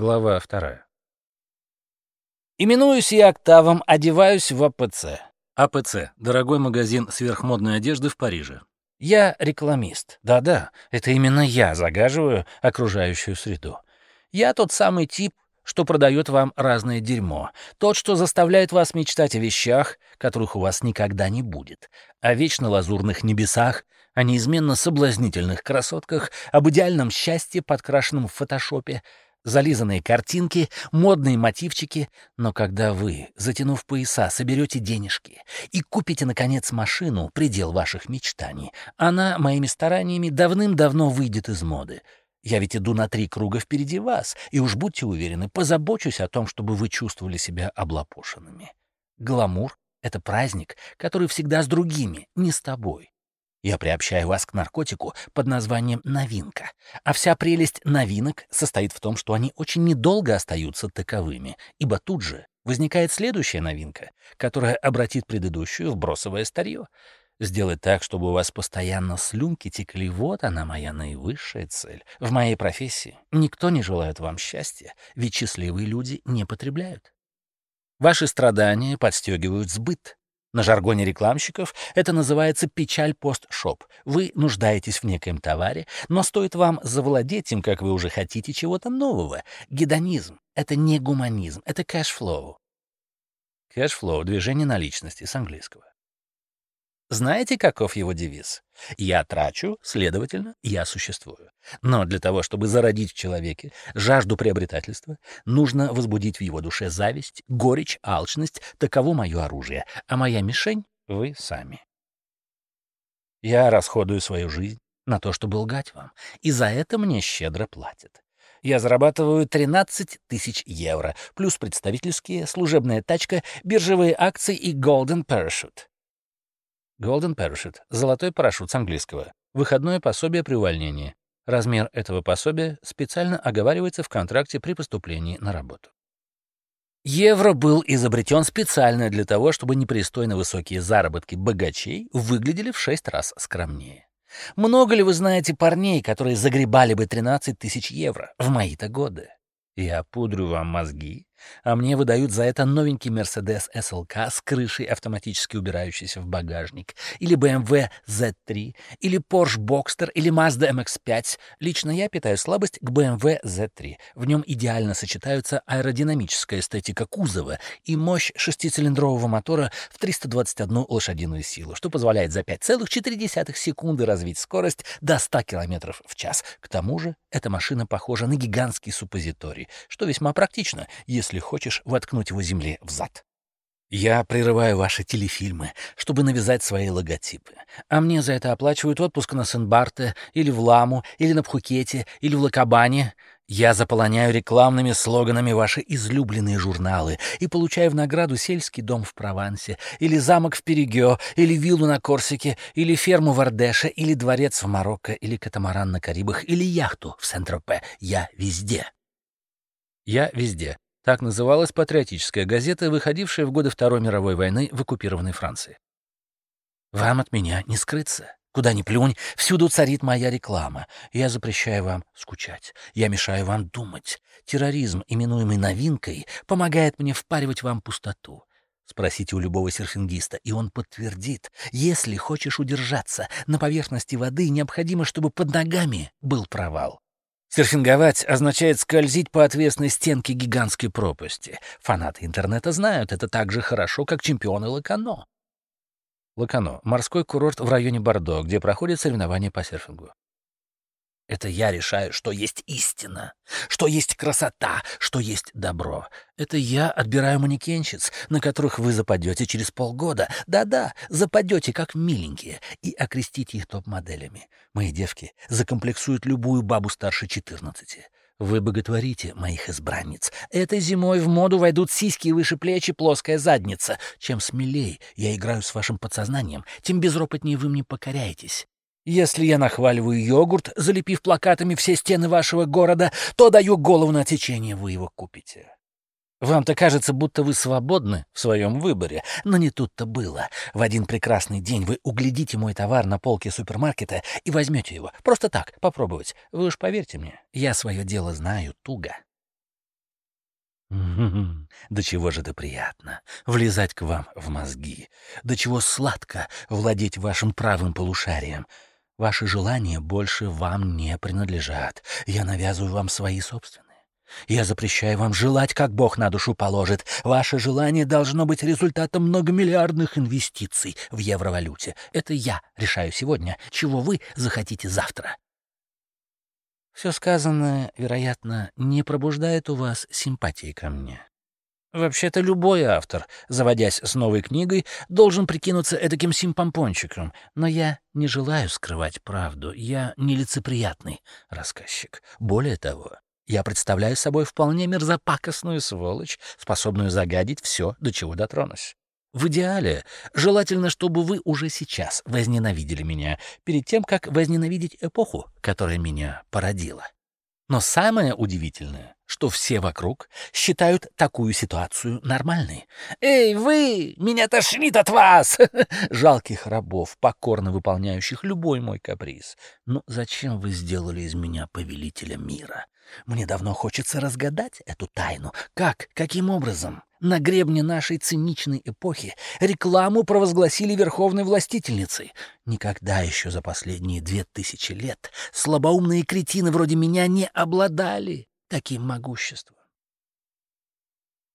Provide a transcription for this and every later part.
Глава вторая. Именуюсь я Октавом, одеваюсь в АПЦ. АПЦ — дорогой магазин сверхмодной одежды в Париже. Я рекламист. Да-да, это именно я загаживаю окружающую среду. Я тот самый тип, что продает вам разное дерьмо. Тот, что заставляет вас мечтать о вещах, которых у вас никогда не будет. О вечно лазурных небесах, о неизменно соблазнительных красотках, об идеальном счастье, подкрашенном в фотошопе, зализанные картинки, модные мотивчики. Но когда вы, затянув пояса, соберете денежки и купите, наконец, машину, предел ваших мечтаний, она, моими стараниями, давным-давно выйдет из моды. Я ведь иду на три круга впереди вас, и уж будьте уверены, позабочусь о том, чтобы вы чувствовали себя облапошенными. Гламур — это праздник, который всегда с другими, не с тобой. Я приобщаю вас к наркотику под названием «новинка». А вся прелесть новинок состоит в том, что они очень недолго остаются таковыми, ибо тут же возникает следующая новинка, которая обратит предыдущую в бросовое старье. Сделать так, чтобы у вас постоянно слюнки текли, вот она моя наивысшая цель. В моей профессии никто не желает вам счастья, ведь счастливые люди не потребляют. Ваши страдания подстегивают сбыт. На жаргоне рекламщиков это называется печаль постшоп. Вы нуждаетесь в некоем товаре, но стоит вам завладеть им, как вы уже хотите чего-то нового. Гедонизм — это не гуманизм, это кэшфлоу. Кэшфлоу — движение наличности с английского. Знаете, каков его девиз? Я трачу, следовательно, я существую. Но для того, чтобы зародить в человеке жажду приобретательства, нужно возбудить в его душе зависть, горечь, алчность. Таково мое оружие, а моя мишень — вы сами. Я расходую свою жизнь на то, чтобы лгать вам, и за это мне щедро платят. Я зарабатываю 13 тысяч евро, плюс представительские, служебная тачка, биржевые акции и Golden Parachute. Golden Parachute — золотой парашют с английского. Выходное пособие при увольнении. Размер этого пособия специально оговаривается в контракте при поступлении на работу. Евро был изобретен специально для того, чтобы непристойно высокие заработки богачей выглядели в шесть раз скромнее. Много ли вы знаете парней, которые загребали бы 13 тысяч евро в мои-то годы? Я пудрю вам мозги, а мне выдают за это новенький Mercedes SLK с крышей, автоматически убирающейся в багажник, или BMW Z3, или Porsche Boxster, или Mazda MX-5. Лично я питаю слабость к BMW Z3. В нем идеально сочетаются аэродинамическая эстетика кузова и мощь шестицилиндрового мотора в 321 лошадиную силу, что позволяет за 5,4 секунды развить скорость до 100 км в час. К тому же эта машина похожа на гигантский суппозиторий, что весьма практично, если если хочешь воткнуть его земле в зад. Я прерываю ваши телефильмы, чтобы навязать свои логотипы. А мне за это оплачивают отпуск на Сен-Барте, или в Ламу, или на Пхукете, или в Лакабане. Я заполоняю рекламными слоганами ваши излюбленные журналы и получаю в награду сельский дом в Провансе, или замок в Перегё, или виллу на Корсике, или ферму в Ардеше, или дворец в Марокко, или катамаран на Карибах, или яхту в Сент-Тропе. Я везде. Я везде. Так называлась патриотическая газета, выходившая в годы Второй мировой войны в оккупированной Франции. «Вам от меня не скрыться. Куда ни плюнь, всюду царит моя реклама. Я запрещаю вам скучать. Я мешаю вам думать. Терроризм, именуемый новинкой, помогает мне впаривать вам пустоту. Спросите у любого серфингиста, и он подтвердит. Если хочешь удержаться на поверхности воды, необходимо, чтобы под ногами был провал. Серфинговать означает скользить по отвесной стенке гигантской пропасти. Фанаты интернета знают это так же хорошо, как чемпионы Лакано. Лакано — морской курорт в районе Бордо, где проходят соревнования по серфингу. Это я решаю, что есть истина, что есть красота, что есть добро. Это я отбираю манекенщиц, на которых вы западете через полгода. Да-да, западете, как миленькие, и окрестите их топ-моделями. Мои девки закомплексуют любую бабу старше 14. Вы боготворите моих избранниц. Этой зимой в моду войдут сиськи выше плеч и плоская задница. Чем смелей я играю с вашим подсознанием, тем безропотнее вы мне покоряетесь. Если я нахваливаю йогурт, залепив плакатами все стены вашего города, то даю голову на течение, вы его купите. Вам-то кажется, будто вы свободны в своем выборе, но не тут-то было. В один прекрасный день вы углядите мой товар на полке супермаркета и возьмете его. Просто так, попробовать. Вы уж поверьте мне, я свое дело знаю туго. Да чего же это приятно влезать к вам в мозги. До чего сладко владеть вашим правым полушарием. Ваши желания больше вам не принадлежат. Я навязываю вам свои собственные. Я запрещаю вам желать, как Бог на душу положит. Ваше желание должно быть результатом многомиллиардных инвестиций в евровалюте. Это я решаю сегодня, чего вы захотите завтра. Все сказанное, вероятно, не пробуждает у вас симпатии ко мне. Вообще-то любой автор, заводясь с новой книгой, должен прикинуться этаким симпомпончиком, но я не желаю скрывать правду, я нелицеприятный рассказчик. Более того, я представляю собой вполне мерзопакостную сволочь, способную загадить все, до чего дотронусь. В идеале желательно, чтобы вы уже сейчас возненавидели меня, перед тем, как возненавидеть эпоху, которая меня породила. Но самое удивительное, что все вокруг считают такую ситуацию нормальной. «Эй, вы! Меня тошнит от вас!» Жалких рабов, покорно выполняющих любой мой каприз. «Ну зачем вы сделали из меня повелителя мира? Мне давно хочется разгадать эту тайну. Как? Каким образом? На гребне нашей циничной эпохи рекламу провозгласили верховной властительницей. Никогда еще за последние две тысячи лет слабоумные кретины вроде меня не обладали таким могуществом.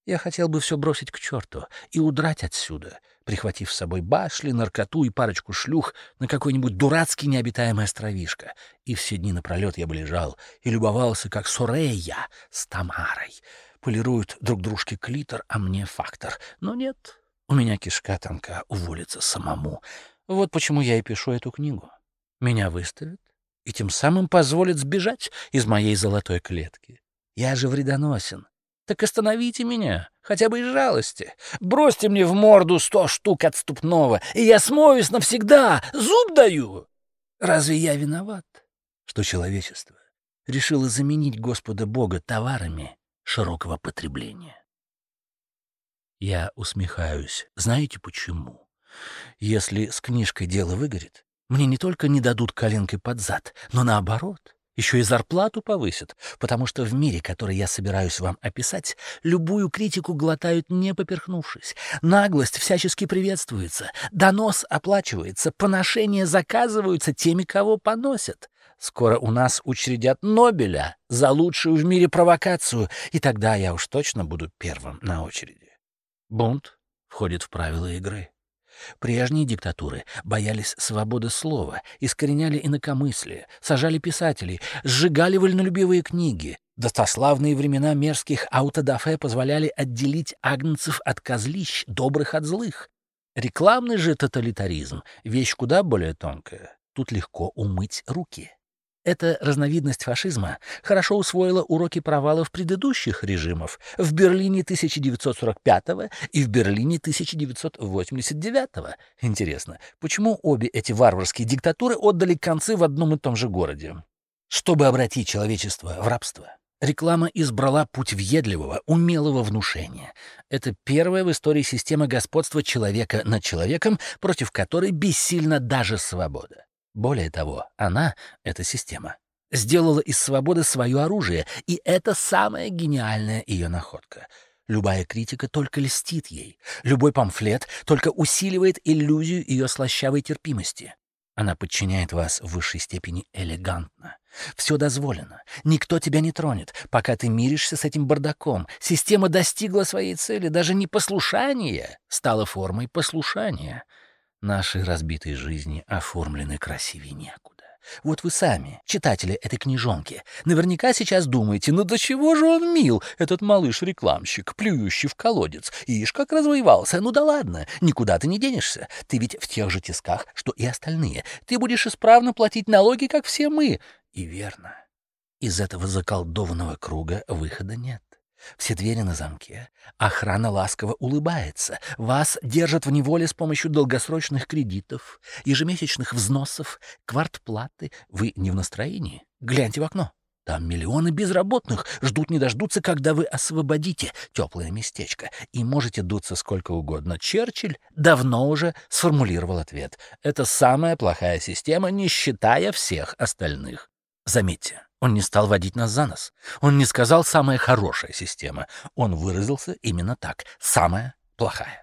Я хотел бы все бросить к черту и удрать отсюда, прихватив с собой башли, наркоту и парочку шлюх на какой-нибудь дурацкий необитаемый островишко. И все дни напролет я бы лежал и любовался, как Сорея с Тамарой полируют друг дружке клитор, а мне фактор. Но нет, у меня кишка тонка уволиться самому. Вот почему я и пишу эту книгу. Меня выставят и тем самым позволят сбежать из моей золотой клетки. Я же вредоносен. Так остановите меня, хотя бы из жалости. Бросьте мне в морду сто штук отступного, и я смоюсь навсегда, зуб даю. Разве я виноват, что человечество решило заменить Господа Бога товарами широкого потребления? Я усмехаюсь. Знаете почему? Если с книжкой дело выгорит, мне не только не дадут коленкой под зад, но наоборот, еще и зарплату повысят, потому что в мире, который я собираюсь вам описать, любую критику глотают не поперхнувшись. Наглость всячески приветствуется, донос оплачивается, поношения заказываются теми, кого поносят. Скоро у нас учредят Нобеля за лучшую в мире провокацию, и тогда я уж точно буду первым на очереди. Бунт входит в правила игры. Прежние диктатуры боялись свободы слова, искореняли инакомыслие, сажали писателей, сжигали вольнолюбивые книги. Достославные времена мерзких аутодафе позволяли отделить агнцев от козлищ, добрых от злых. Рекламный же тоталитаризм — вещь куда более тонкая. Тут легко умыть руки. Эта разновидность фашизма хорошо усвоила уроки провалов предыдущих режимов в Берлине 1945 и в Берлине 1989. Интересно, почему обе эти варварские диктатуры отдали концы в одном и том же городе? Чтобы обратить человечество в рабство, реклама избрала путь въедливого, умелого внушения. Это первая в истории система господства человека над человеком, против которой бессильна даже свобода. Более того, она, эта система, сделала из свободы свое оружие, и это самая гениальная ее находка. Любая критика только льстит ей, любой памфлет только усиливает иллюзию ее слащавой терпимости. Она подчиняет вас в высшей степени элегантно. Все дозволено. Никто тебя не тронет, пока ты миришься с этим бардаком. Система достигла своей цели. Даже непослушание стало формой послушания. Наши разбитые жизни оформлены красивее некуда. Вот вы сами, читатели этой книжонки, наверняка сейчас думаете, ну до чего же он мил, этот малыш-рекламщик, плюющий в колодец. Ишь, как развоевался. Ну да ладно, никуда ты не денешься. Ты ведь в тех же тисках, что и остальные. Ты будешь исправно платить налоги, как все мы. И верно. Из этого заколдованного круга выхода нет. Все двери на замке. Охрана ласково улыбается. Вас держат в неволе с помощью долгосрочных кредитов, ежемесячных взносов, квартплаты. Вы не в настроении? Гляньте в окно. Там миллионы безработных ждут не дождутся, когда вы освободите теплое местечко. И можете дуться сколько угодно. Черчилль давно уже сформулировал ответ. Это самая плохая система, не считая всех остальных. Заметьте, Он не стал водить нас за нос. Он не сказал «самая хорошая система». Он выразился именно так «самая плохая».